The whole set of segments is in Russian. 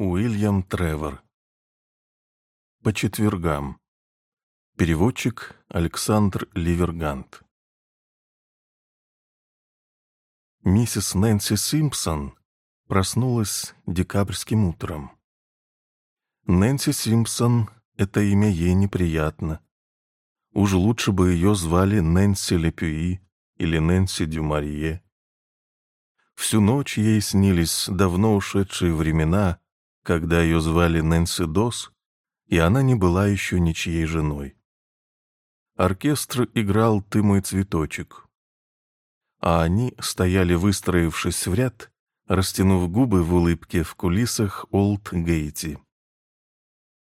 Уильям Тревор. По четвергам. Переводчик Александр Ливергант. Миссис Нэнси Симпсон проснулась декабрьским утром. Нэнси Симпсон — это имя ей неприятно. Уж лучше бы ее звали Нэнси Лепюи или Нэнси Дюмарье. Всю ночь ей снились давно ушедшие времена, когда ее звали Нэнси Дос, и она не была еще ничьей женой. Оркестр играл «Ты мой цветочек», а они стояли, выстроившись в ряд, растянув губы в улыбке в кулисах Олд Гейти.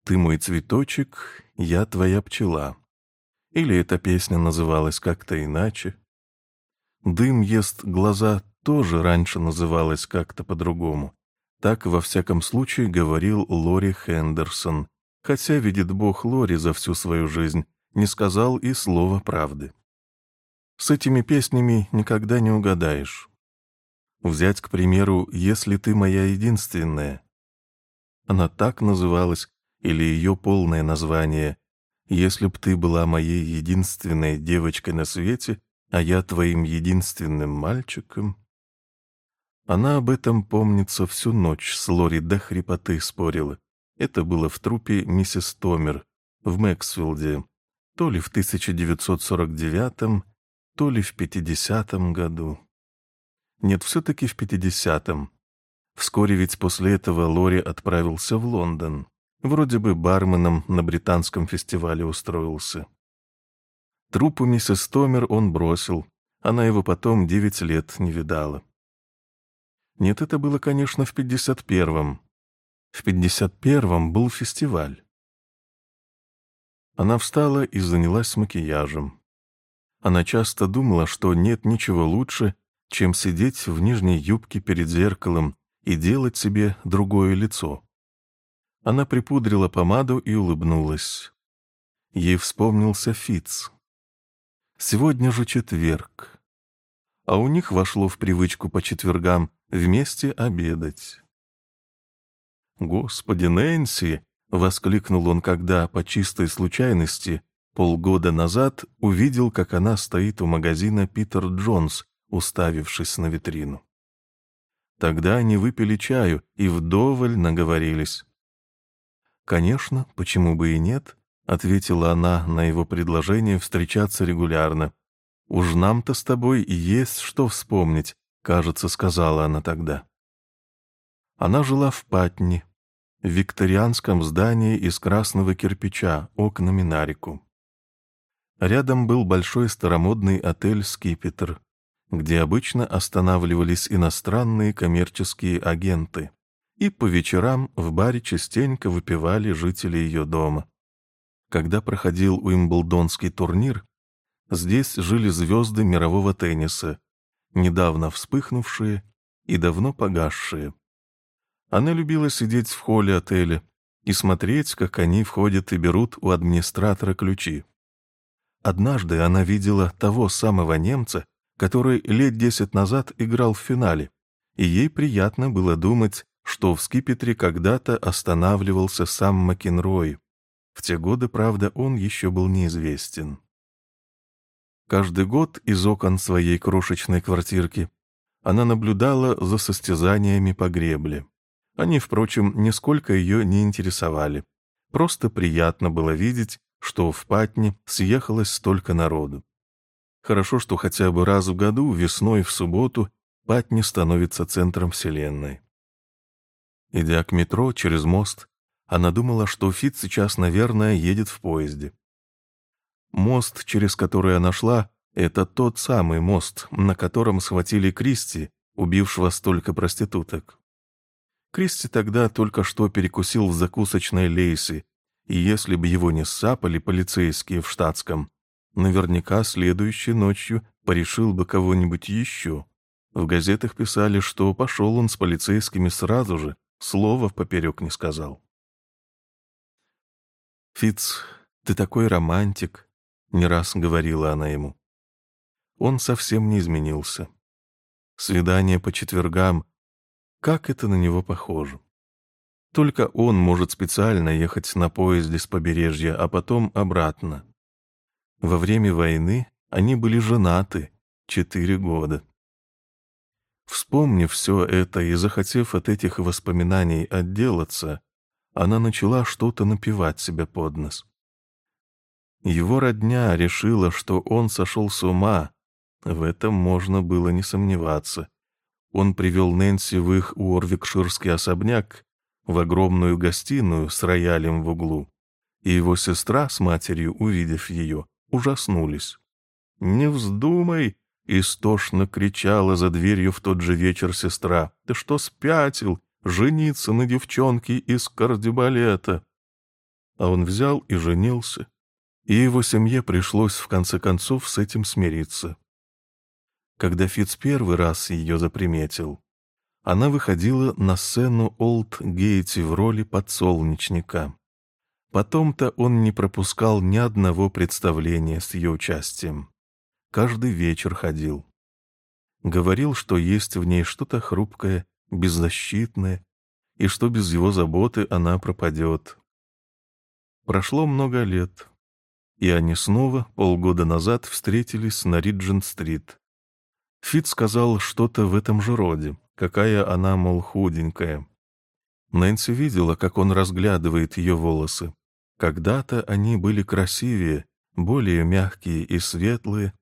«Ты мой цветочек, я твоя пчела». Или эта песня называлась как-то иначе. «Дым ест глаза» тоже раньше называлась как-то по-другому. Так, во всяком случае, говорил Лори Хендерсон, хотя, видит Бог, Лори за всю свою жизнь не сказал и слова правды. С этими песнями никогда не угадаешь. Взять, к примеру, «Если ты моя единственная». Она так называлась, или ее полное название «Если б ты была моей единственной девочкой на свете, а я твоим единственным мальчиком». Она об этом, помнится, всю ночь с Лори до хрипоты спорила. Это было в трупе миссис Томер в Мэксфилде, то ли в 1949 то ли в 50-м году. Нет, все-таки в 50-м. Вскоре ведь после этого Лори отправился в Лондон. Вроде бы барменом на британском фестивале устроился. Трупу миссис Томер он бросил. Она его потом девять лет не видала. Нет, это было, конечно, в 51-м. В 51-м был фестиваль. Она встала и занялась макияжем. Она часто думала, что нет ничего лучше, чем сидеть в нижней юбке перед зеркалом и делать себе другое лицо. Она припудрила помаду и улыбнулась. Ей вспомнился Фиц. Сегодня же четверг. А у них вошло в привычку по четвергам вместе обедать. «Господи, Нэнси!» — воскликнул он, когда, по чистой случайности, полгода назад увидел, как она стоит у магазина «Питер Джонс», уставившись на витрину. Тогда они выпили чаю и вдоволь наговорились. «Конечно, почему бы и нет?» — ответила она на его предложение встречаться регулярно. «Уж нам-то с тобой есть что вспомнить, кажется, сказала она тогда. Она жила в Патне, в викторианском здании из красного кирпича, окнами на реку. Рядом был большой старомодный отель «Скипетр», где обычно останавливались иностранные коммерческие агенты, и по вечерам в баре частенько выпивали жители ее дома. Когда проходил Уимблдонский турнир, здесь жили звезды мирового тенниса, недавно вспыхнувшие и давно погасшие. Она любила сидеть в холле отеля и смотреть, как они входят и берут у администратора ключи. Однажды она видела того самого немца, который лет десять назад играл в финале, и ей приятно было думать, что в скипетре когда-то останавливался сам Макенрой. В те годы, правда, он еще был неизвестен. Каждый год из окон своей крошечной квартирки она наблюдала за состязаниями по гребле. Они, впрочем, нисколько ее не интересовали. Просто приятно было видеть, что в Патне съехалось столько народу. Хорошо, что хотя бы раз в году, весной в субботу, Патни становится центром Вселенной. Идя к метро через мост, она думала, что Фит сейчас, наверное, едет в поезде. Мост, через который она шла, это тот самый мост, на котором схватили Кристи, убившего столько проституток. Кристи тогда только что перекусил в закусочной Лейси, и если бы его не сапали полицейские в штатском, наверняка следующей ночью порешил бы кого-нибудь еще. В газетах писали, что пошел он с полицейскими сразу же, слова поперек не сказал. Фиц, ты такой романтик», не раз говорила она ему. Он совсем не изменился. Свидание по четвергам, как это на него похоже. Только он может специально ехать на поезде с побережья, а потом обратно. Во время войны они были женаты четыре года. Вспомнив все это и захотев от этих воспоминаний отделаться, она начала что-то напевать себе под нос. Его родня решила, что он сошел с ума. В этом можно было не сомневаться. Он привел Нэнси в их Уорвикширский особняк, в огромную гостиную с роялем в углу. И его сестра с матерью, увидев ее, ужаснулись. «Не вздумай!» — истошно кричала за дверью в тот же вечер сестра. «Ты что, спятил? Жениться на девчонке из кардебалета!» А он взял и женился, и его семье пришлось в конце концов с этим смириться. Когда Фиц первый раз ее заприметил, она выходила на сцену Олд Гейти в роли подсолнечника. Потом-то он не пропускал ни одного представления с ее участием. Каждый вечер ходил. Говорил, что есть в ней что-то хрупкое, беззащитное, и что без его заботы она пропадет. Прошло много лет, и они снова полгода назад встретились на Риджин-стрит. Фит сказал что-то в этом же роде, какая она, мол, худенькая. Нэнси видела, как он разглядывает ее волосы, когда-то они были красивее, более мягкие и светлые,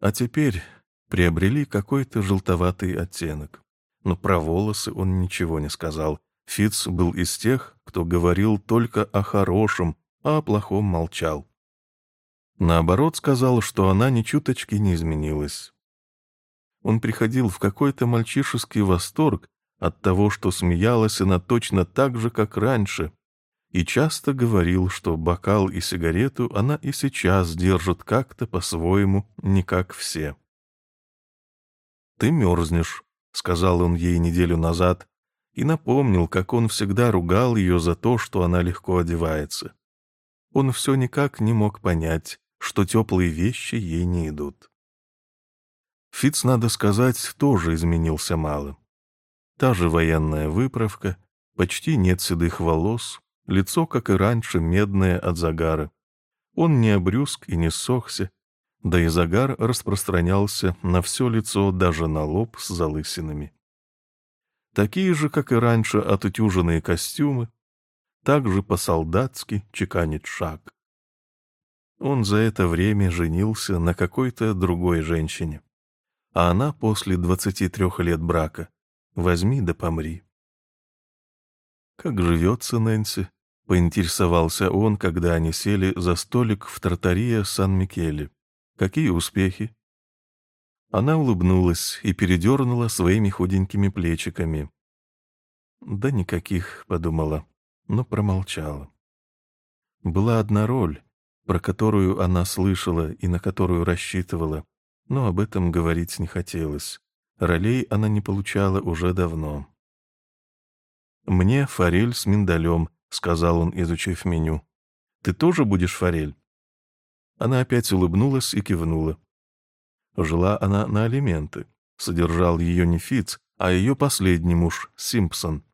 а теперь приобрели какой-то желтоватый оттенок. Но про волосы он ничего не сказал. Фиц был из тех, кто говорил только о хорошем, а о плохом молчал. Наоборот, сказал, что она ни чуточки не изменилась. Он приходил в какой-то мальчишеский восторг от того, что смеялась она точно так же, как раньше, и часто говорил, что бокал и сигарету она и сейчас держит как-то по-своему, не как все. «Ты мерзнешь», — сказал он ей неделю назад, и напомнил, как он всегда ругал ее за то, что она легко одевается. Он все никак не мог понять, что теплые вещи ей не идут. Фиц, надо сказать, тоже изменился мало. Та же военная выправка, почти нет седых волос, лицо, как и раньше, медное от загара. Он не обрюзг и не сохся, да и загар распространялся на все лицо, даже на лоб с залысинами. Такие же, как и раньше, отутюженные костюмы, также по-солдатски чеканит шаг. Он за это время женился на какой-то другой женщине, а она после двадцати трех лет брака возьми да помри. «Как живется Нэнси?» — поинтересовался он, когда они сели за столик в тротария Сан-Микеле. «Какие успехи?» Она улыбнулась и передернула своими худенькими плечиками. «Да никаких», — подумала, но промолчала. Была одна роль, про которую она слышала и на которую рассчитывала, но об этом говорить не хотелось. Ролей она не получала уже давно. «Мне форель с миндалем», — сказал он, изучив меню. «Ты тоже будешь форель?» Она опять улыбнулась и кивнула. Жила она на алименты. Содержал ее не Фиц, а ее последний муж, Симпсон.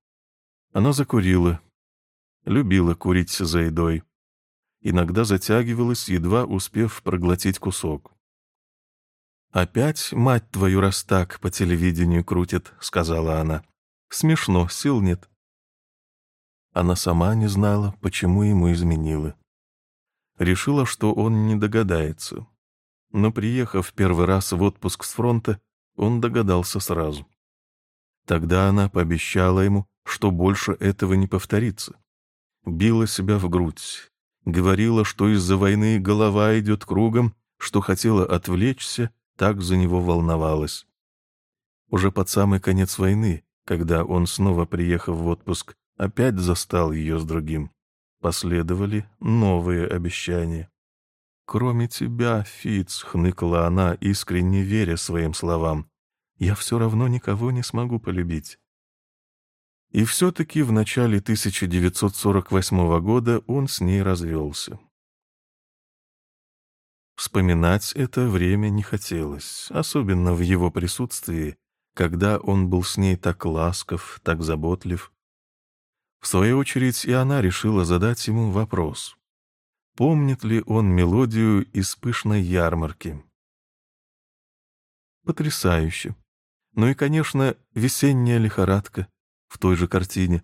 Она закурила. Любила курить за едой. Иногда затягивалась, едва успев проглотить кусок. «Опять, мать твою, раз так по телевидению крутит», — сказала она. «Смешно, сил нет». Она сама не знала, почему ему изменила. Решила, что он не догадается. Но, приехав первый раз в отпуск с фронта, он догадался сразу. Тогда она пообещала ему, что больше этого не повторится. Била себя в грудь, говорила, что из-за войны голова идет кругом, что хотела отвлечься, так за него волновалась. Уже под самый конец войны, когда он, снова приехав в отпуск, опять застал ее с другим. Последовали новые обещания. «Кроме тебя, Фиц», — хныкала она, искренне веря своим словам, «я все равно никого не смогу полюбить». И все-таки в начале 1948 года он с ней развелся. Вспоминать это время не хотелось, особенно в его присутствии, когда он был с ней так ласков, так заботлив. В свою очередь и она решила задать ему вопрос. Помнит ли он мелодию из пышной ярмарки? Потрясающе. Ну и, конечно, весенняя лихорадка в той же картине.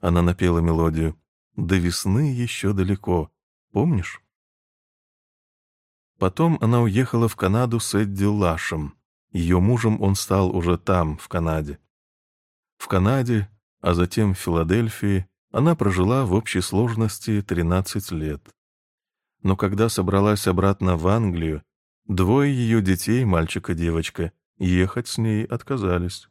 Она напела мелодию. До весны еще далеко. Помнишь? Потом она уехала в Канаду с Эдди Лашем. Ее мужем он стал уже там, в Канаде. В Канаде а затем в Филадельфии, она прожила в общей сложности 13 лет. Но когда собралась обратно в Англию, двое ее детей, мальчик и девочка, ехать с ней отказались.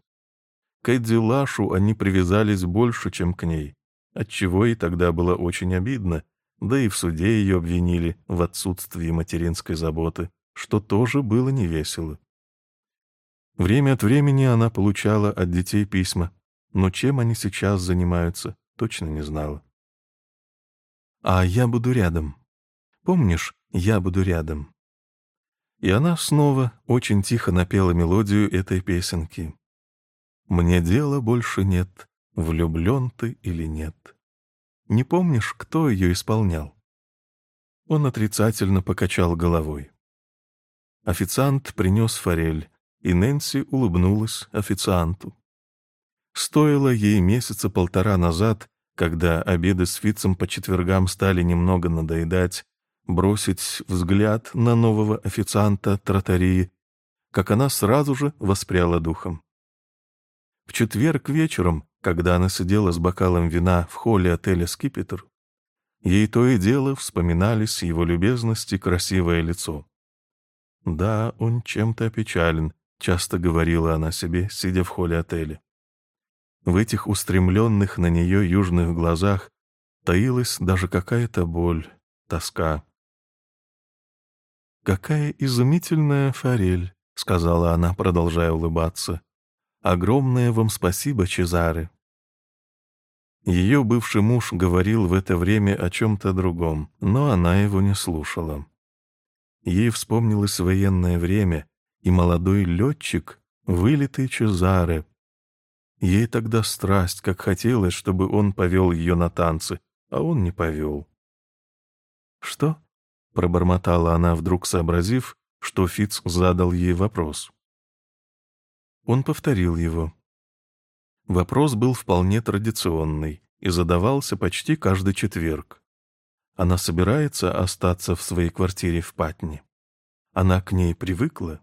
К Эдди Лашу они привязались больше, чем к ней, отчего и тогда было очень обидно, да и в суде ее обвинили в отсутствии материнской заботы, что тоже было невесело. Время от времени она получала от детей письма, но чем они сейчас занимаются, точно не знала. «А я буду рядом. Помнишь, я буду рядом?» И она снова очень тихо напела мелодию этой песенки. «Мне дела больше нет, влюблен ты или нет». Не помнишь, кто ее исполнял?» Он отрицательно покачал головой. Официант принес форель, и Нэнси улыбнулась официанту. Стоило ей месяца полтора назад, когда обеды с Фицем по четвергам стали немного надоедать, бросить взгляд на нового официанта тротарии, как она сразу же воспряла духом. В четверг вечером, когда она сидела с бокалом вина в холле отеля «Скипетр», ей то и дело вспоминались его любезности красивое лицо. «Да, он чем-то опечален», — часто говорила она себе, сидя в холле отеля. В этих устремленных на нее южных глазах таилась даже какая-то боль, тоска. «Какая изумительная форель!» — сказала она, продолжая улыбаться. «Огромное вам спасибо, Чезаре!» Ее бывший муж говорил в это время о чем-то другом, но она его не слушала. Ей вспомнилось военное время, и молодой летчик, вылитый Чезаре, Ей тогда страсть, как хотелось, чтобы он повел ее на танцы, а он не повел. «Что?» — пробормотала она, вдруг сообразив, что Фиц задал ей вопрос. Он повторил его. Вопрос был вполне традиционный и задавался почти каждый четверг. Она собирается остаться в своей квартире в Патне. Она к ней привыкла.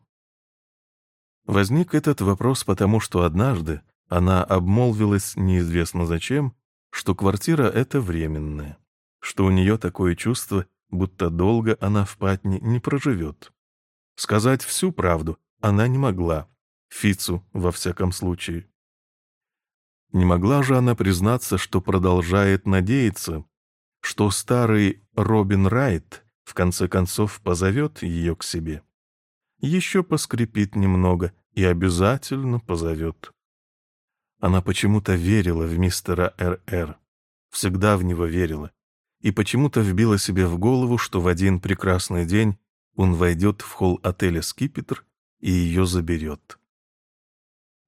Возник этот вопрос потому, что однажды, она обмолвилась неизвестно зачем, что квартира эта временная, что у нее такое чувство, будто долго она в Патне не проживет. Сказать всю правду она не могла, Фицу во всяком случае. Не могла же она признаться, что продолжает надеяться, что старый Робин Райт в конце концов позовет ее к себе. Еще поскрипит немного и обязательно позовет. Она почему-то верила в мистера Р.Р. Всегда в него верила. И почему-то вбила себе в голову, что в один прекрасный день он войдет в холл отеля «Скипетр» и ее заберет.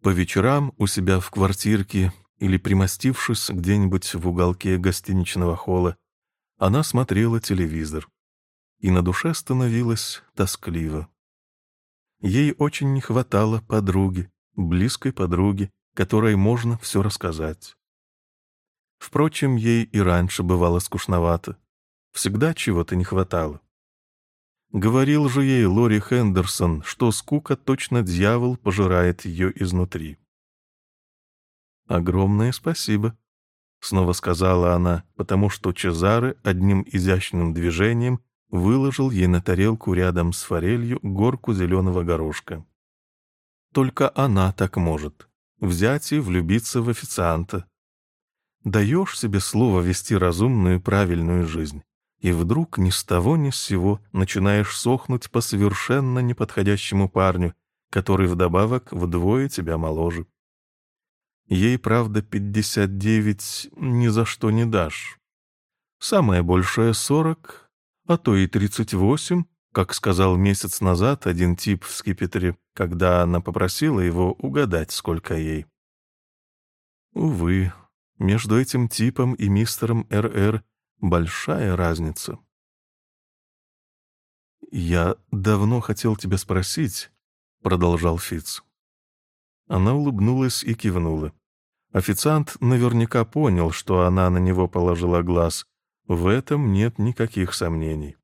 По вечерам у себя в квартирке или примостившись где-нибудь в уголке гостиничного холла, она смотрела телевизор. И на душе становилось тоскливо. Ей очень не хватало подруги, близкой подруги, которой можно все рассказать. Впрочем, ей и раньше бывало скучновато. Всегда чего-то не хватало. Говорил же ей Лори Хендерсон, что скука точно дьявол пожирает ее изнутри. «Огромное спасибо», — снова сказала она, потому что Чезаре одним изящным движением выложил ей на тарелку рядом с форелью горку зеленого горошка. Только она так может взять и влюбиться в официанта. Даешь себе слово вести разумную правильную жизнь, и вдруг ни с того ни с сего начинаешь сохнуть по совершенно неподходящему парню, который вдобавок вдвое тебя моложе. Ей, правда, пятьдесят девять ни за что не дашь. Самое большее сорок, а то и тридцать восемь, как сказал месяц назад один тип в скипетре, когда она попросила его угадать, сколько ей. Увы, Между этим типом и мистером РР большая разница. «Я давно хотел тебя спросить», — продолжал Фиц. Она улыбнулась и кивнула. Официант наверняка понял, что она на него положила глаз. В этом нет никаких сомнений.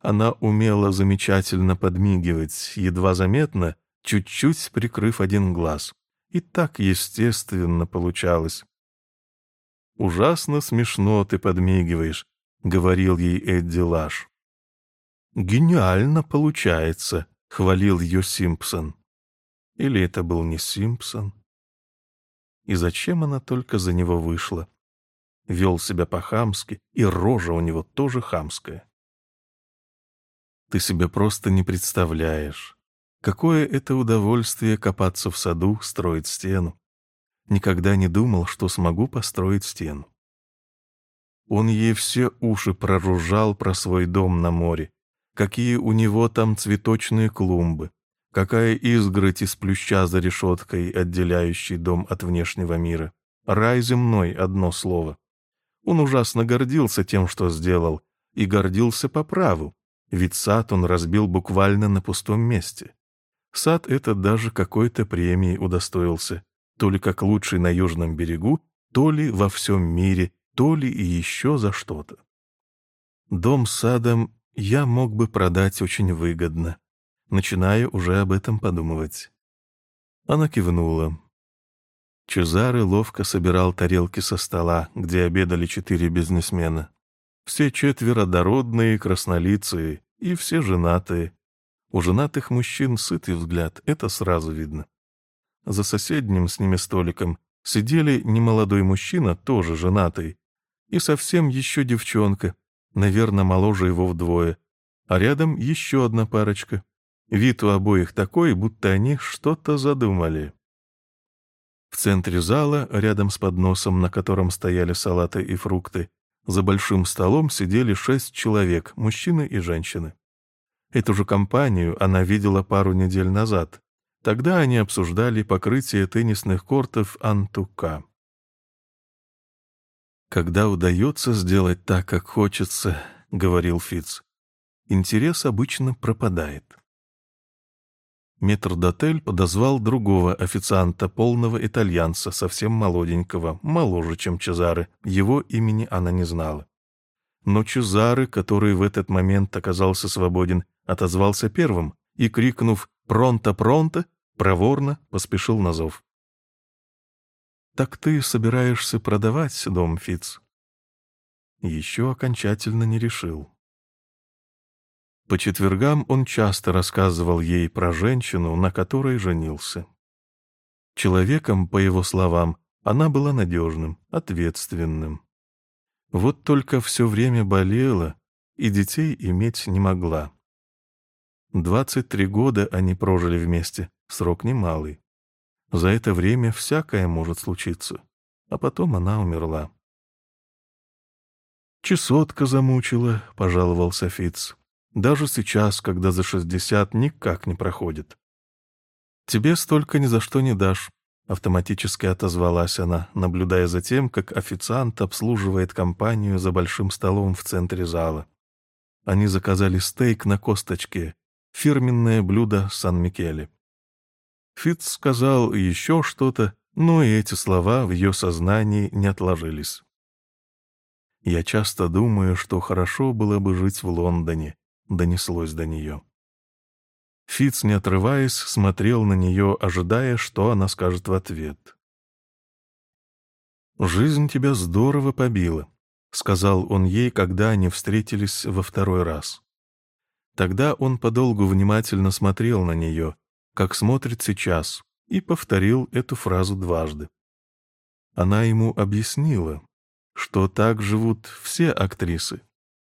Она умела замечательно подмигивать, едва заметно, чуть-чуть прикрыв один глаз. И так естественно получалось. «Ужасно смешно ты подмигиваешь», — говорил ей Эдди Лаш. «Гениально получается», — хвалил ее Симпсон. Или это был не Симпсон? И зачем она только за него вышла? Вел себя по-хамски, и рожа у него тоже хамская. Ты себе просто не представляешь, какое это удовольствие копаться в саду, строить стену. Никогда не думал, что смогу построить стену. Он ей все уши проружал про свой дом на море, какие у него там цветочные клумбы, какая изгородь из плюща за решеткой, отделяющей дом от внешнего мира. Рай земной, одно слово. Он ужасно гордился тем, что сделал, и гордился по праву, ведь сад он разбил буквально на пустом месте. Сад этот даже какой-то премии удостоился, то ли как лучший на южном берегу, то ли во всем мире, то ли и еще за что-то. Дом с садом я мог бы продать очень выгодно. Начинаю уже об этом подумывать. Она кивнула. Чезаре ловко собирал тарелки со стола, где обедали четыре бизнесмена. Все четверо дородные, краснолицые и все женатые. У женатых мужчин сытый взгляд, это сразу видно. За соседним с ними столиком сидели немолодой мужчина, тоже женатый, и совсем еще девчонка, наверное, моложе его вдвое, а рядом еще одна парочка. Вид у обоих такой, будто они что-то задумали. В центре зала, рядом с подносом, на котором стояли салаты и фрукты, за большим столом сидели шесть человек, мужчины и женщины. Эту же компанию она видела пару недель назад. Тогда они обсуждали покрытие теннисных кортов Антука. «Когда удается сделать так, как хочется», — говорил Фиц, — «интерес обычно пропадает». Метрдотель подозвал другого официанта, полного итальянца, совсем молоденького, моложе, чем Чезаре. Его имени она не знала. Но Чезаре, который в этот момент оказался свободен, отозвался первым и, крикнув «Пронто-пронто!», проворно поспешил на зов. «Так ты собираешься продавать дом, Фиц?» Еще окончательно не решил. По четвергам он часто рассказывал ей про женщину, на которой женился. Человеком, по его словам, она была надежным, ответственным. Вот только все время болела и детей иметь не могла. Двадцать три года они прожили вместе, срок немалый. За это время всякое может случиться. А потом она умерла. «Чесотка замучила», — пожаловался Фиц. «Даже сейчас, когда за шестьдесят, никак не проходит». «Тебе столько ни за что не дашь», — автоматически отозвалась она, наблюдая за тем, как официант обслуживает компанию за большим столом в центре зала. Они заказали стейк на косточке, фирменное блюдо Сан-Микеле. Фитц сказал еще что-то, но и эти слова в ее сознании не отложились. «Я часто думаю, что хорошо было бы жить в Лондоне», — донеслось до нее. Фитц, не отрываясь, смотрел на нее, ожидая, что она скажет в ответ. «Жизнь тебя здорово побила», — сказал он ей, когда они встретились во второй раз. Тогда он подолгу внимательно смотрел на нее, как смотрит сейчас, и повторил эту фразу дважды. Она ему объяснила, что так живут все актрисы.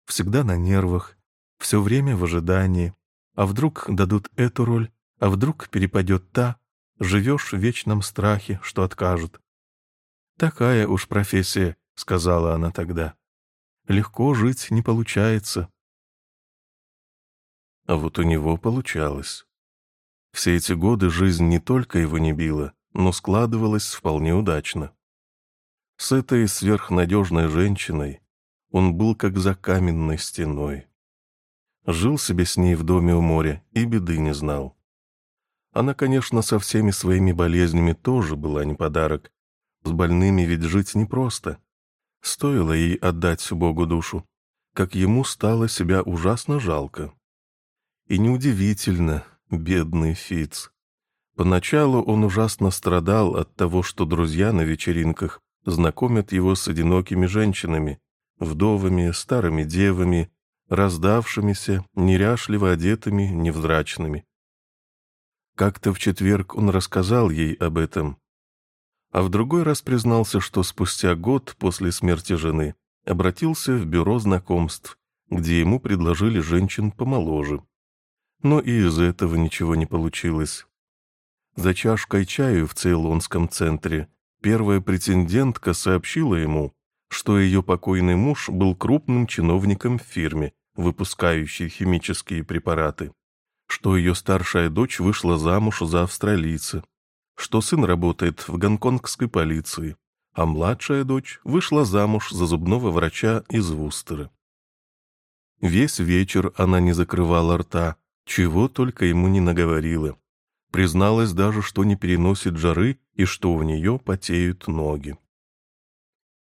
Всегда на нервах, все время в ожидании. А вдруг дадут эту роль, а вдруг перепадет та, живешь в вечном страхе, что откажут. «Такая уж профессия», — сказала она тогда. «Легко жить не получается». А вот у него получалось. Все эти годы жизнь не только его не била, но складывалась вполне удачно. С этой сверхнадежной женщиной он был как за каменной стеной. Жил себе с ней в доме у моря и беды не знал. Она, конечно, со всеми своими болезнями тоже была не подарок. С больными ведь жить непросто. Стоило ей отдать Богу душу, как ему стало себя ужасно жалко. И неудивительно, бедный Фиц. Поначалу он ужасно страдал от того, что друзья на вечеринках знакомят его с одинокими женщинами, вдовами, старыми девами, раздавшимися, неряшливо одетыми, невзрачными. Как-то в четверг он рассказал ей об этом, а в другой раз признался, что спустя год после смерти жены обратился в бюро знакомств, где ему предложили женщин помоложе. Но и из этого ничего не получилось. За чашкой чаю в Цейлонском центре первая претендентка сообщила ему, что ее покойный муж был крупным чиновником в фирме, выпускающей химические препараты, что ее старшая дочь вышла замуж за австралийца, что сын работает в гонконгской полиции, а младшая дочь вышла замуж за зубного врача из Вустера. Весь вечер она не закрывала рта, чего только ему не наговорила. Призналась даже, что не переносит жары и что у нее потеют ноги.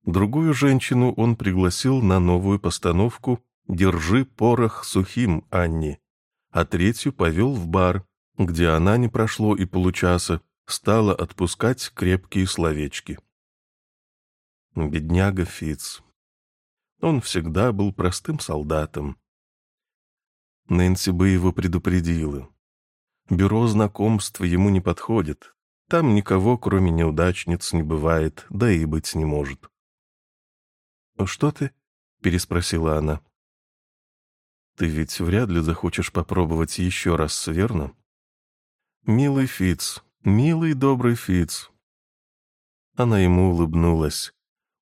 Другую женщину он пригласил на новую постановку «Держи порох сухим, Анни», а третью повел в бар, где она не прошло и получаса, стала отпускать крепкие словечки. Бедняга Фиц. Он всегда был простым солдатом. Нэнси бы его предупредила. Бюро знакомств ему не подходит. Там никого, кроме неудачниц, не бывает, да и быть не может. «Что ты?» — переспросила она. «Ты ведь вряд ли захочешь попробовать еще раз, верно?» «Милый Фиц, милый добрый Фиц». Она ему улыбнулась.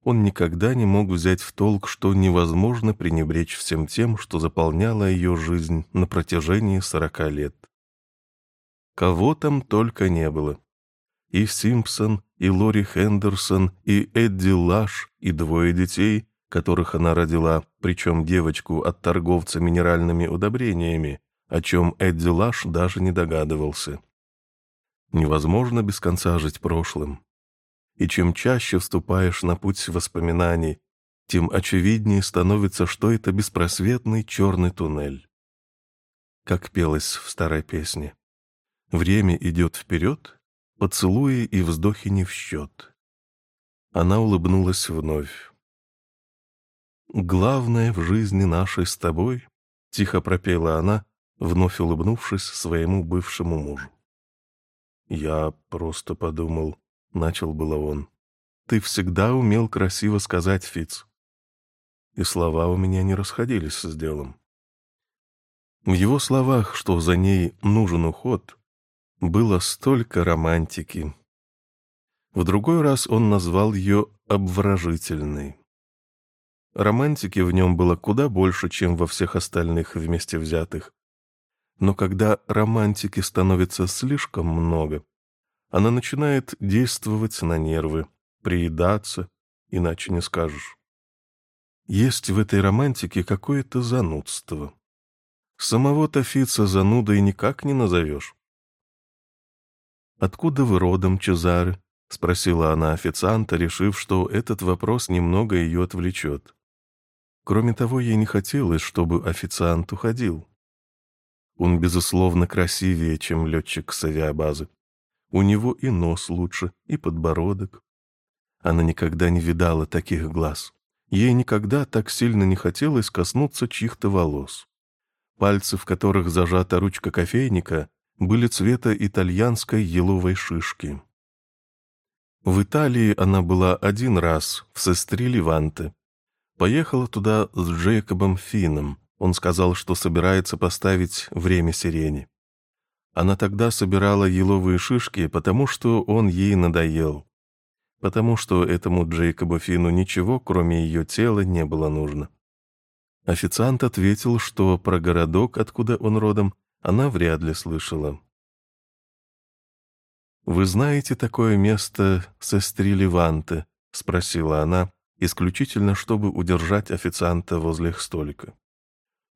Он никогда не мог взять в толк, что невозможно пренебречь всем тем, что заполняло ее жизнь на протяжении сорока лет. Кого там только не было. И Симпсон, и Лори Хендерсон, и Эдди Лаш, и двое детей, которых она родила, причем девочку от торговца минеральными удобрениями, о чем Эдди Лаш даже не догадывался. Невозможно без конца жить прошлым. И чем чаще вступаешь на путь воспоминаний, тем очевиднее становится, что это беспросветный черный туннель. Как пелось в старой песне. Время идет вперед, поцелуи и вздохи не в счет. Она улыбнулась вновь. «Главное в жизни нашей с тобой», — тихо пропела она, вновь улыбнувшись своему бывшему мужу. «Я просто подумал», — начал было он. «Ты всегда умел красиво сказать, Фиц. И слова у меня не расходились с делом. В его словах, что за ней нужен уход, было столько романтики. В другой раз он назвал ее обворожительной. Романтики в нем было куда больше, чем во всех остальных вместе взятых. Но когда романтики становится слишком много, она начинает действовать на нервы, приедаться, иначе не скажешь. Есть в этой романтике какое-то занудство. Самого Тафица занудой никак не назовешь. «Откуда вы родом, Чезаре?» — спросила она официанта, решив, что этот вопрос немного ее отвлечет. Кроме того, ей не хотелось, чтобы официант уходил. Он, безусловно, красивее, чем летчик с авиабазы. У него и нос лучше, и подбородок. Она никогда не видала таких глаз. Ей никогда так сильно не хотелось коснуться чьих-то волос. Пальцы, в которых зажата ручка кофейника, были цвета итальянской еловой шишки. В Италии она была один раз, в Сестри Леванте, Поехала туда с Джейкобом Финном. Он сказал, что собирается поставить «Время сирени». Она тогда собирала еловые шишки, потому что он ей надоел. Потому что этому Джейкобу Фину ничего, кроме ее тела, не было нужно. Официант ответил, что про городок, откуда он родом, она вряд ли слышала. «Вы знаете такое место Сестри Леванте?» — спросила она, исключительно чтобы удержать официанта возле их столика.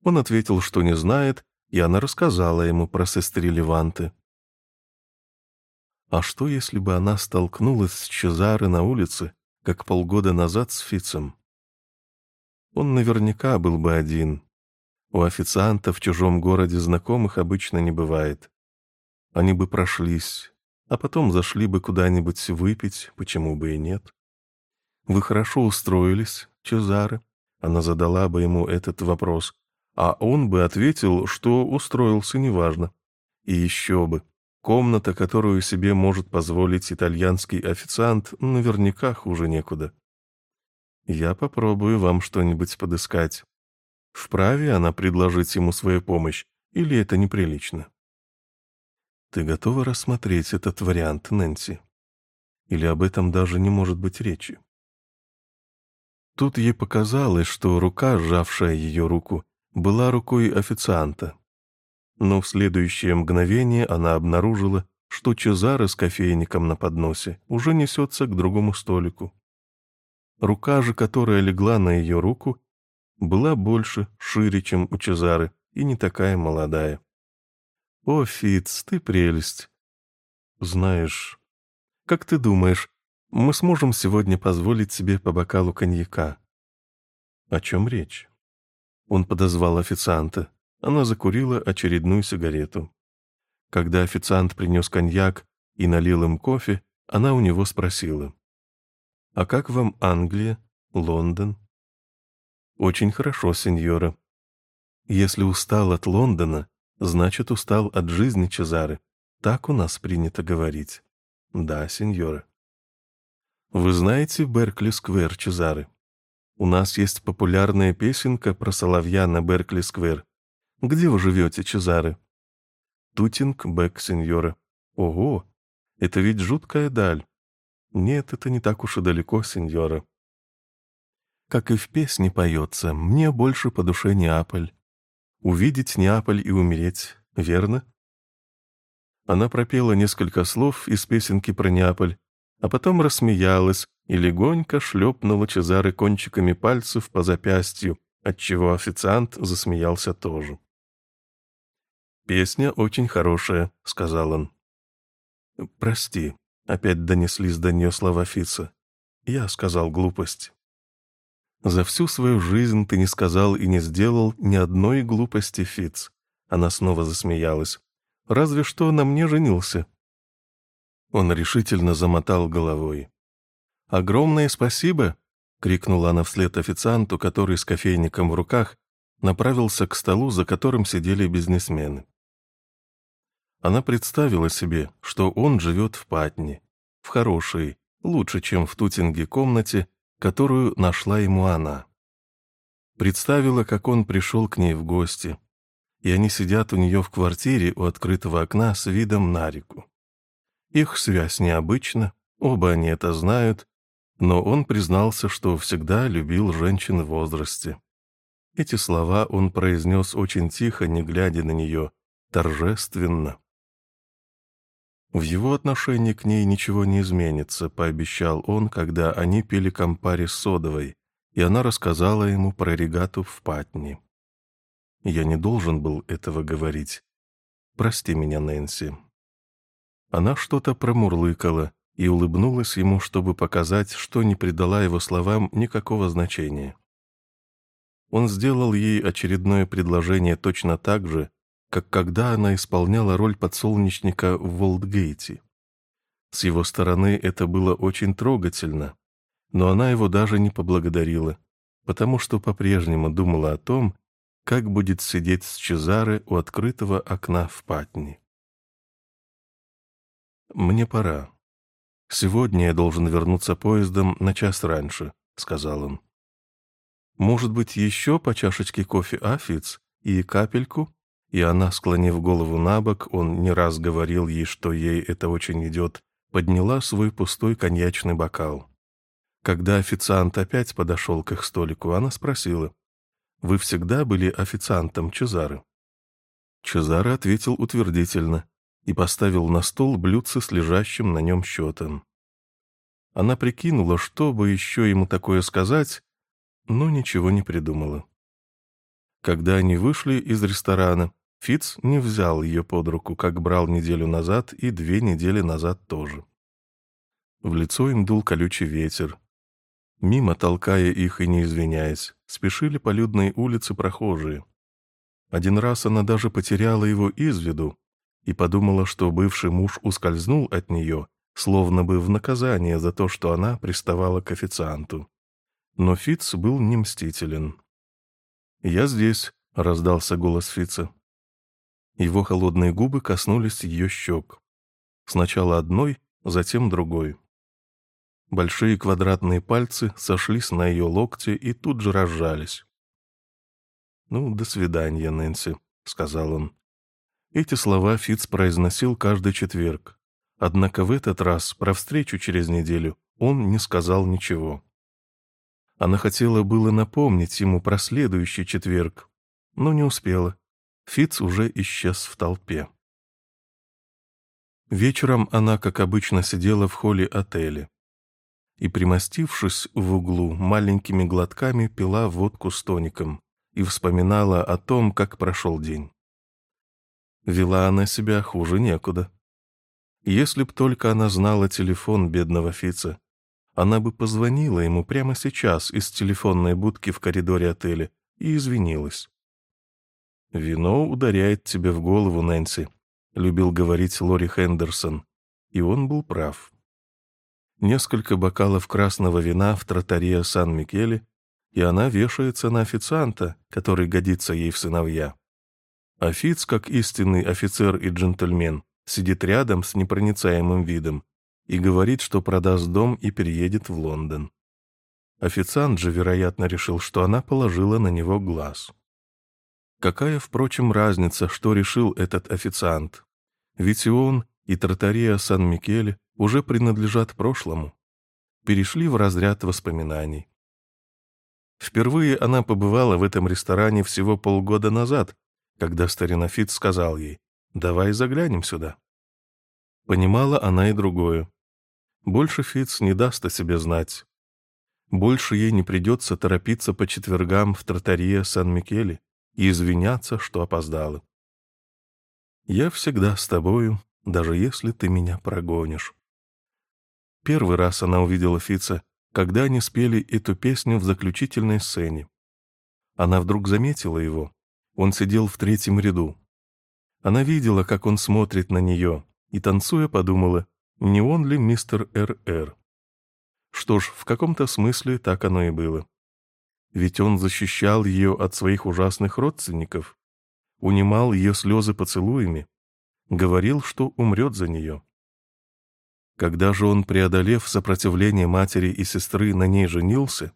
Он ответил, что не знает, и она рассказала ему про сестры Леванты. А что, если бы она столкнулась с Чезаре на улице, как полгода назад с Фицем? Он наверняка был бы один. У официанта в чужом городе знакомых обычно не бывает. Они бы прошлись, а потом зашли бы куда-нибудь выпить, почему бы и нет. «Вы хорошо устроились, Чезаре?» Она задала бы ему этот вопрос, а он бы ответил, что устроился неважно. И еще бы. Комната, которую себе может позволить итальянский официант, наверняка хуже некуда. Я попробую вам что-нибудь подыскать. Вправе она предложить ему свою помощь, или это неприлично? Ты готова рассмотреть этот вариант, Нэнси? Или об этом даже не может быть речи? Тут ей показалось, что рука, сжавшая ее руку, была рукой официанта, но в следующее мгновение она обнаружила, что Чезаре с кофейником на подносе уже несется к другому столику. Рука же, которая легла на ее руку, была больше, шире, чем у Чезары, и не такая молодая. «О, Фиц, ты прелесть!» «Знаешь, как ты думаешь, мы сможем сегодня позволить себе по бокалу коньяка?» «О чем речь?» Он подозвал официанта. Она закурила очередную сигарету. Когда официант принес коньяк и налил им кофе, она у него спросила. «А как вам Англия, Лондон?» «Очень хорошо, сеньора. Если устал от Лондона, значит, устал от жизни Чезары. Так у нас принято говорить». «Да, сеньора». «Вы знаете Беркли-сквер, Чезары? У нас есть популярная песенка про соловья на Беркли-сквер. Где вы живете, Чезаре? Тутинг, Бек, сеньора. Ого, это ведь жуткая даль. Нет, это не так уж и далеко, сеньора. Как и в песне поется, мне больше по душе Неаполь. Увидеть Неаполь и умереть, верно? Она пропела несколько слов из песенки про Неаполь, а потом рассмеялась и легонько шлепнула Чезаре кончиками пальцев по запястью, отчего официант засмеялся тоже. «Песня очень хорошая», — сказал он. «Прости», — опять донеслись до нее слова Фица. «Я сказал глупость». «За всю свою жизнь ты не сказал и не сделал ни одной глупости, Фиц». Она снова засмеялась. «Разве что на мне женился». Он решительно замотал головой. «Огромное спасибо!» — крикнула она вслед официанту, который с кофейником в руках направился к столу, за которым сидели бизнесмены. Она представила себе, что он живет в Патне, в хорошей, лучше, чем в Тутинге комнате, которую нашла ему она. Представила, как он пришел к ней в гости, и они сидят у нее в квартире у открытого окна с видом на реку. Их связь необычна, оба они это знают, но он признался, что всегда любил женщин в возрасте. Эти слова он произнес очень тихо, не глядя на нее, торжественно. В его отношении к ней ничего не изменится, пообещал он, когда они пили компари с содовой, и она рассказала ему про регату в Патни. Я не должен был этого говорить. Прости меня, Нэнси. Она что-то промурлыкала и улыбнулась ему, чтобы показать, что не придала его словам никакого значения. Он сделал ей очередное предложение точно так же, как когда она исполняла роль подсолнечника в Волдгейте. С его стороны это было очень трогательно, но она его даже не поблагодарила, потому что по-прежнему думала о том, как будет сидеть с Чезаре у открытого окна в Патни. «Мне пора. Сегодня я должен вернуться поездом на час раньше», — сказал он. «Может быть, еще по чашечке кофе Афиц и капельку?» и она, склонив голову на бок, он не раз говорил ей, что ей это очень идет, подняла свой пустой коньячный бокал. Когда официант опять подошел к их столику, она спросила, «Вы всегда были официантом Чезары?» Чезаре ответил утвердительно и поставил на стол блюдце с лежащим на нем счетом. Она прикинула, что бы еще ему такое сказать, но ничего не придумала. Когда они вышли из ресторана, Фиц не взял ее под руку, как брал неделю назад и две недели назад тоже. В лицо им дул колючий ветер. Мимо, толкая их и не извиняясь, спешили по людной улице прохожие. Один раз она даже потеряла его из виду и подумала, что бывший муж ускользнул от нее, словно бы в наказание за то, что она приставала к официанту. Но Фиц был не мстителен. «Я здесь», — раздался голос Фица. Его холодные губы коснулись ее щек. Сначала одной, затем другой. Большие квадратные пальцы сошлись на ее локте и тут же разжались. «Ну, до свидания, Нэнси», — сказал он. Эти слова Фиц произносил каждый четверг. Однако в этот раз, про встречу через неделю, он не сказал ничего. Она хотела было напомнить ему про следующий четверг, но не успела. Фиц уже исчез в толпе. Вечером она, как обычно, сидела в холле отеля и, примостившись в углу, маленькими глотками пила водку с тоником и вспоминала о том, как прошел день. Вела она себя хуже некуда. Если б только она знала телефон бедного Фица, она бы позвонила ему прямо сейчас из телефонной будки в коридоре отеля и извинилась. «Вино ударяет тебе в голову, Нэнси», — любил говорить Лори Хендерсон, и он был прав. Несколько бокалов красного вина в тротария Сан-Микеле, и она вешается на официанта, который годится ей в сыновья. Офиц, как истинный офицер и джентльмен, сидит рядом с непроницаемым видом и говорит, что продаст дом и переедет в Лондон. Официант же, вероятно, решил, что она положила на него глаз. Какая, впрочем, разница, что решил этот официант? Ведь и он, и тротария Сан-Микеле уже принадлежат прошлому. Перешли в разряд воспоминаний. Впервые она побывала в этом ресторане всего полгода назад, когда старинофит сказал ей «давай заглянем сюда». Понимала она и другое. Больше Фиц не даст о себе знать. Больше ей не придется торопиться по четвергам в тротария Сан-Микеле и извиняться, что опоздала. «Я всегда с тобою, даже если ты меня прогонишь». Первый раз она увидела Фица, когда они спели эту песню в заключительной сцене. Она вдруг заметила его. Он сидел в третьем ряду. Она видела, как он смотрит на нее, и, танцуя, подумала, не он ли мистер Р.Р. Что ж, в каком-то смысле так оно и было. Ведь он защищал ее от своих ужасных родственников, унимал ее слезы поцелуями, говорил, что умрет за нее. Когда же он, преодолев сопротивление матери и сестры, на ней женился,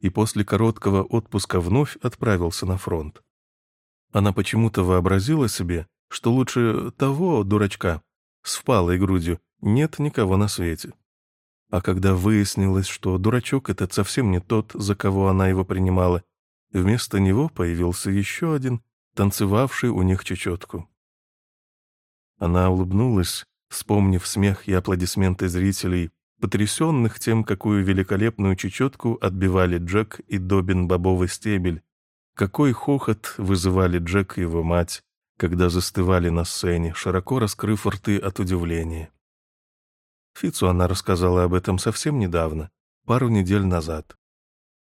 и после короткого отпуска вновь отправился на фронт, она почему-то вообразила себе, что лучше того дурачка с впалой грудью нет никого на свете. А когда выяснилось, что дурачок этот совсем не тот, за кого она его принимала, вместо него появился еще один, танцевавший у них чечетку. Она улыбнулась, вспомнив смех и аплодисменты зрителей, потрясенных тем, какую великолепную чечетку отбивали Джек и Добин бобовый стебель, какой хохот вызывали Джек и его мать, когда застывали на сцене, широко раскрыв рты от удивления. Фицу она рассказала об этом совсем недавно, пару недель назад.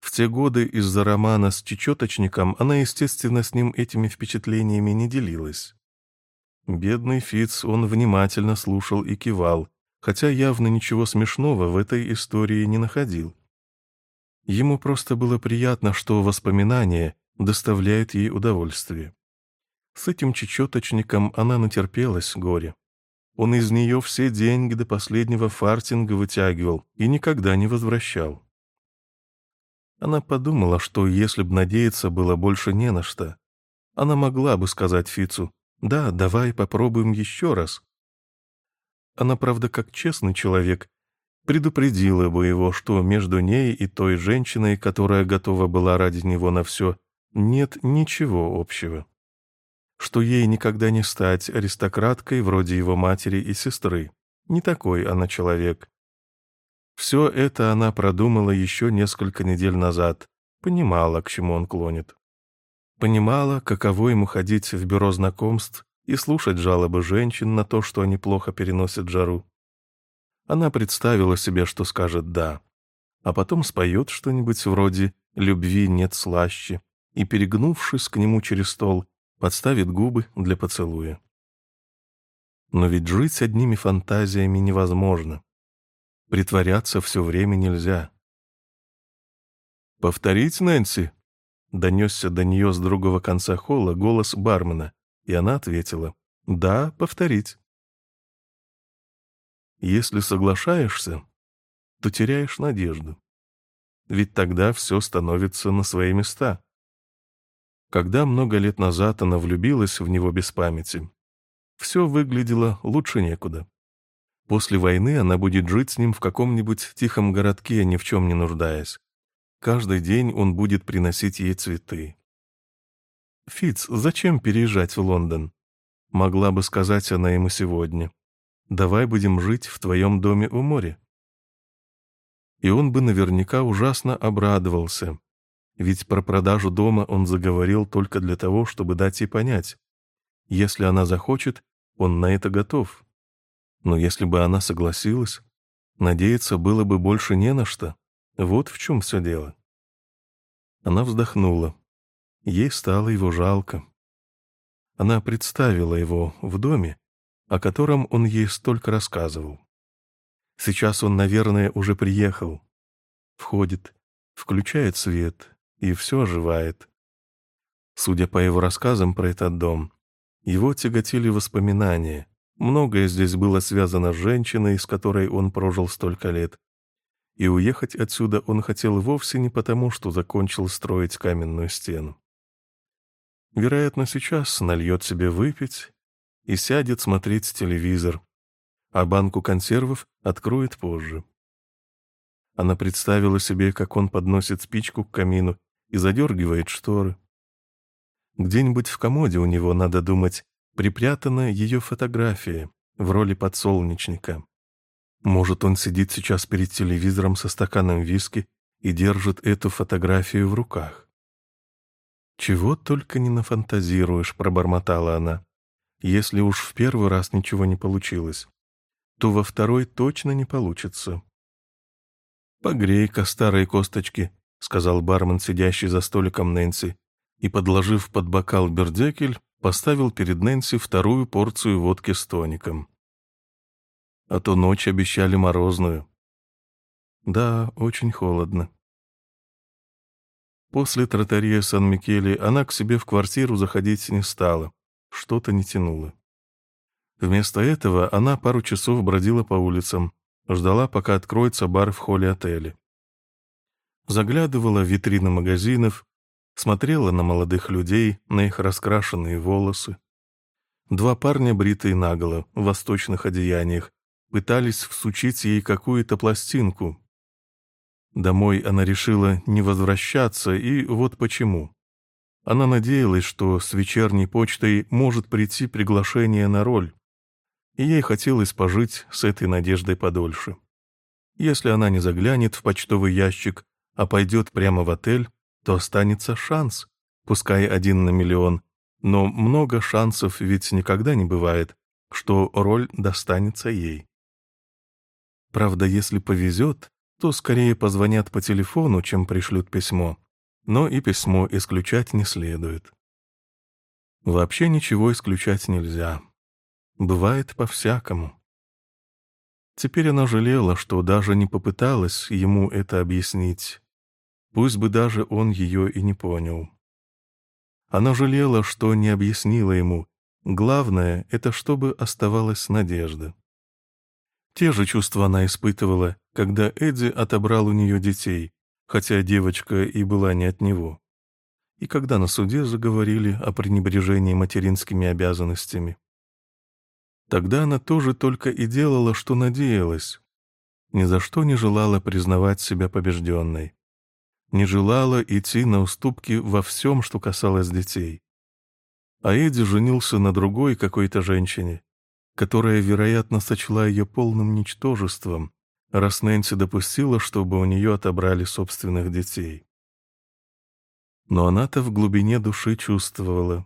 В те годы из-за романа с чечеточником она, естественно, с ним этими впечатлениями не делилась. Бедный Фиц, он внимательно слушал и кивал, хотя явно ничего смешного в этой истории не находил. Ему просто было приятно, что воспоминания доставляют ей удовольствие. С этим чечеточником она натерпелась горе. Он из нее все деньги до последнего фартинга вытягивал и никогда не возвращал. Она подумала, что если б надеяться было больше не на что, она могла бы сказать Фицу «Да, давай попробуем еще раз». Она, правда, как честный человек, предупредила бы его, что между ней и той женщиной, которая готова была ради него на все, нет ничего общего что ей никогда не стать аристократкой вроде его матери и сестры. Не такой она человек. Все это она продумала еще несколько недель назад, понимала, к чему он клонит. Понимала, каково ему ходить в бюро знакомств и слушать жалобы женщин на то, что они плохо переносят жару. Она представила себе, что скажет «да», а потом споет что-нибудь вроде «любви нет слаще» и, перегнувшись к нему через стол, подставит губы для поцелуя. Но ведь жить одними фантазиями невозможно. Притворяться все время нельзя. «Повторить, Нэнси?» — донесся до нее с другого конца холла голос бармена, и она ответила «Да, повторить». Если соглашаешься, то теряешь надежду. Ведь тогда все становится на свои места. Когда много лет назад она влюбилась в него без памяти, все выглядело лучше некуда. После войны она будет жить с ним в каком-нибудь тихом городке, ни в чем не нуждаясь. Каждый день он будет приносить ей цветы. «Фиц, зачем переезжать в Лондон?» Могла бы сказать она ему сегодня. «Давай будем жить в твоем доме у моря». И он бы наверняка ужасно обрадовался, ведь про продажу дома он заговорил только для того, чтобы дать ей понять. Если она захочет, он на это готов. Но если бы она согласилась, надеяться было бы больше не на что. Вот в чем все дело. Она вздохнула. Ей стало его жалко. Она представила его в доме, о котором он ей столько рассказывал. Сейчас он, наверное, уже приехал. Входит, включает свет, и все оживает. Судя по его рассказам про этот дом, его тяготили воспоминания. Многое здесь было связано с женщиной, с которой он прожил столько лет. И уехать отсюда он хотел вовсе не потому, что закончил строить каменную стену. Вероятно, сейчас нальет себе выпить и сядет смотреть телевизор, а банку консервов откроет позже. Она представила себе, как он подносит спичку к камину и задергивает шторы. Где-нибудь в комоде у него, надо думать, припрятана ее фотография в роли подсолнечника. Может, он сидит сейчас перед телевизором со стаканом виски и держит эту фотографию в руках. «Чего только не нафантазируешь», — пробормотала она. «Если уж в первый раз ничего не получилось, то во второй точно не получится». «Погрей-ка старые косточки», — сказал бармен, сидящий за столиком Нэнси, и, подложив под бокал бердекель, поставил перед Нэнси вторую порцию водки с тоником. А то ночь обещали морозную. Да, очень холодно. После тротария Сан-Микеле она к себе в квартиру заходить не стала, что-то не тянуло. Вместо этого она пару часов бродила по улицам, ждала, пока откроется бар в холле отеля. Заглядывала в витрины магазинов, смотрела на молодых людей, на их раскрашенные волосы. Два парня, бритые наголо, в восточных одеяниях, пытались всучить ей какую-то пластинку, Домой она решила не возвращаться, и вот почему. Она надеялась, что с вечерней почтой может прийти приглашение на роль, и ей хотелось пожить с этой надеждой подольше. Если она не заглянет в почтовый ящик, а пойдет прямо в отель, то останется шанс, пускай один на миллион, но много шансов ведь никогда не бывает, что роль достанется ей. Правда, если повезет, то скорее позвонят по телефону, чем пришлют письмо. Но и письмо исключать не следует. Вообще ничего исключать нельзя. Бывает по-всякому. Теперь она жалела, что даже не попыталась ему это объяснить. Пусть бы даже он ее и не понял. Она жалела, что не объяснила ему. Главное — это чтобы оставалась надежда. Те же чувства она испытывала, когда Эдди отобрал у нее детей, хотя девочка и была не от него. И когда на суде заговорили о пренебрежении материнскими обязанностями. Тогда она тоже только и делала, что надеялась. Ни за что не желала признавать себя побежденной. Не желала идти на уступки во всем, что касалось детей. А Эдди женился на другой какой-то женщине, которая, вероятно, сочла ее полным ничтожеством, раз Нэнси допустила, чтобы у нее отобрали собственных детей. Но она-то в глубине души чувствовала.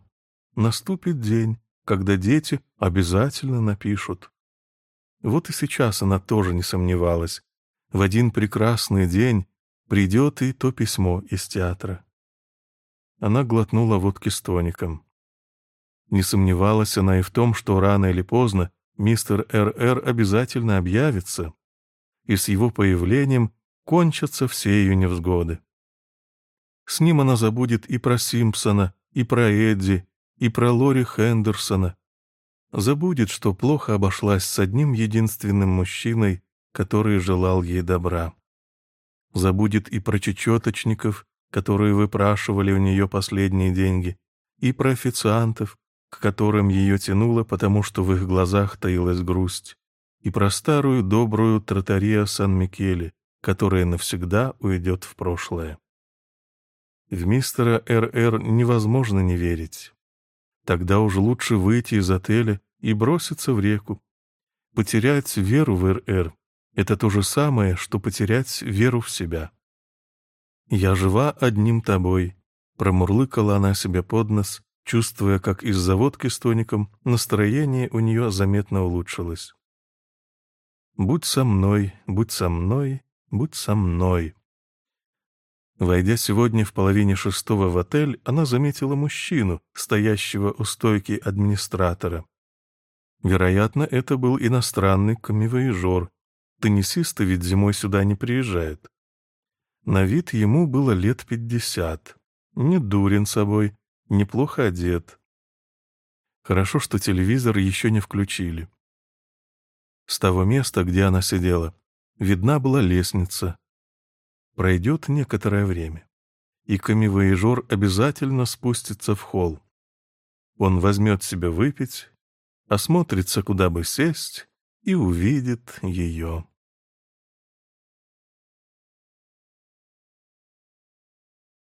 Наступит день, когда дети обязательно напишут. Вот и сейчас она тоже не сомневалась. В один прекрасный день придет и то письмо из театра. Она глотнула водки с тоником. Не сомневалась она и в том, что рано или поздно мистер Р.Р. обязательно объявится, и с его появлением кончатся все ее невзгоды. С ним она забудет и про Симпсона, и про Эдди, и про Лори Хендерсона. Забудет, что плохо обошлась с одним единственным мужчиной, который желал ей добра. Забудет и про чечеточников, которые выпрашивали у нее последние деньги, и про официантов, к которым ее тянуло, потому что в их глазах таилась грусть, и про старую добрую тротария Сан-Микеле, которая навсегда уйдет в прошлое. В мистера Р.Р. невозможно не верить. Тогда уж лучше выйти из отеля и броситься в реку. Потерять веру в Р.Р. — это то же самое, что потерять веру в себя. «Я жива одним тобой», — промурлыкала она себе под нос, чувствуя, как из-за водки с тоником настроение у нее заметно улучшилось. «Будь со мной, будь со мной, будь со мной». Войдя сегодня в половине шестого в отель, она заметила мужчину, стоящего у стойки администратора. Вероятно, это был иностранный камевоежор. Теннисисты ведь зимой сюда не приезжают. На вид ему было лет пятьдесят. Не дурен собой, неплохо одет. Хорошо, что телевизор еще не включили. С того места, где она сидела, видна была лестница. Пройдет некоторое время, и камевоежор обязательно спустится в холл. Он возьмет себе выпить, осмотрится, куда бы сесть, и увидит ее.